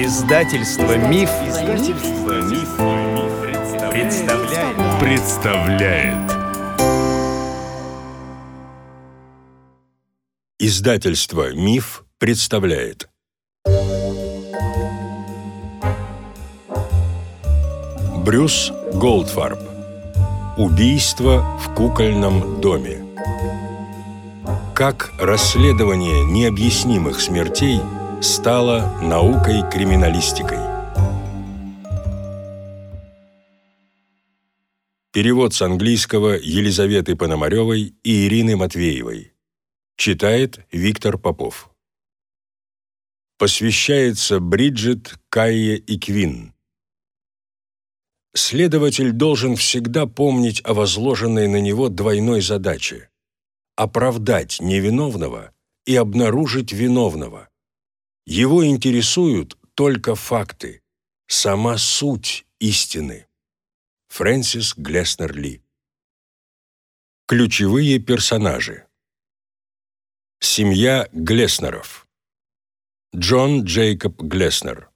Издательство Миф, Издательство Миф, представляет. представляет. Издательство Миф представляет. Брюс Голдфарб. Убийство в кукольном доме. Как расследование необъяснимых смертей – стала наукой-криминалистикой. Перевод с английского Елизаветы Пономаревой и Ирины Матвеевой. Читает Виктор Попов. Посвящается Бриджит, Кайе и Квин. Следователь должен всегда помнить о возложенной на него двойной задаче – оправдать невиновного и обнаружить виновного. Его интересуют только факты, сама суть истины. Фрэнсис Глеснер Ли. Ключевые персонажи. Семья Глеснеров. Джон Джейкоб Глеснер.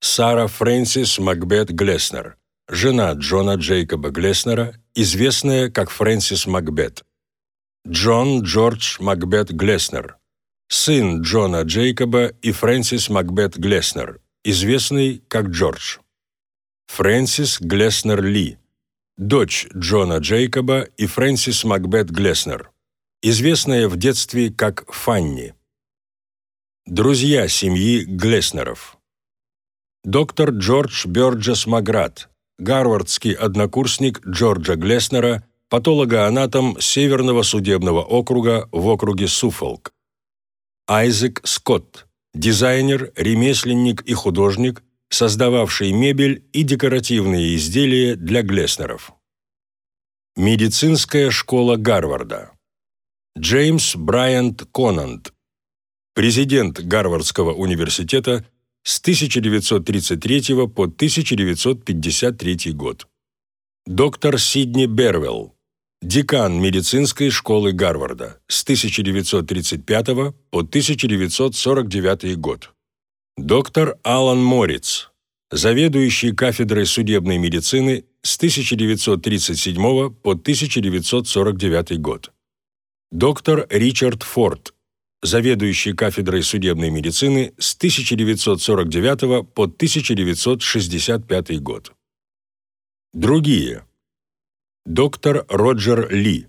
Сара Фрэнсис Макбет Глеснер. Жена Джона Джейкоба Глеснера, известная как Фрэнсис Макбет. Джон Джордж Макбет Глеснер сын Джона Джейкоба и Фрэнсис Макбет Глеснер, известный как Джордж. Фрэнсис Глеснер Ли, дочь Джона Джейкоба и Фрэнсис Макбет Глеснер, известная в детстве как Фанни. Друзья семьи Глеснеров. Доктор Джордж Бёрджес Маград, гарвардский однокурсник Джорджа Глеснера, патологоанатом Северного судебного округа в округе Суффолк. Айзек Скотт, дизайнер, ремесленник и художник, создававший мебель и декоративные изделия для Глеснеров. Медицинская школа Гарварда. Джеймс Брайант Конант, президент Гарвардского университета с 1933 по 1953 год. Доктор Сидни Бервелл, декан медицинской школы Гарварда с 1935 по 1949 год. Доктор Алан Мориц, заведующий кафедрой судебной медицины с 1937 по 1949 год. Доктор Ричард Форд, заведующий кафедрой судебной медицины с 1949 по 1965 год. Другие – доктор Роджер Ли,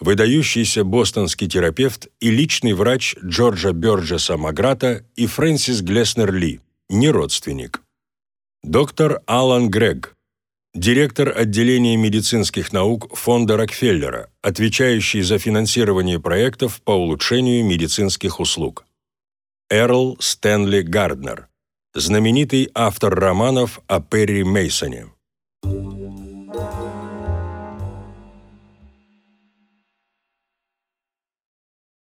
выдающийся бостонский терапевт и личный врач Джорджа Бёрджеса Маграта и Фрэнсис Глеснер Ли, не родственник. Доктор Алан Грег, директор отделения медицинских наук фонда Рокфеллера, отвечающий за финансирование проектов по улучшению медицинских услуг. Эрл Стэнли Гарднер, знаменитый автор романов о Перри Мейсоне.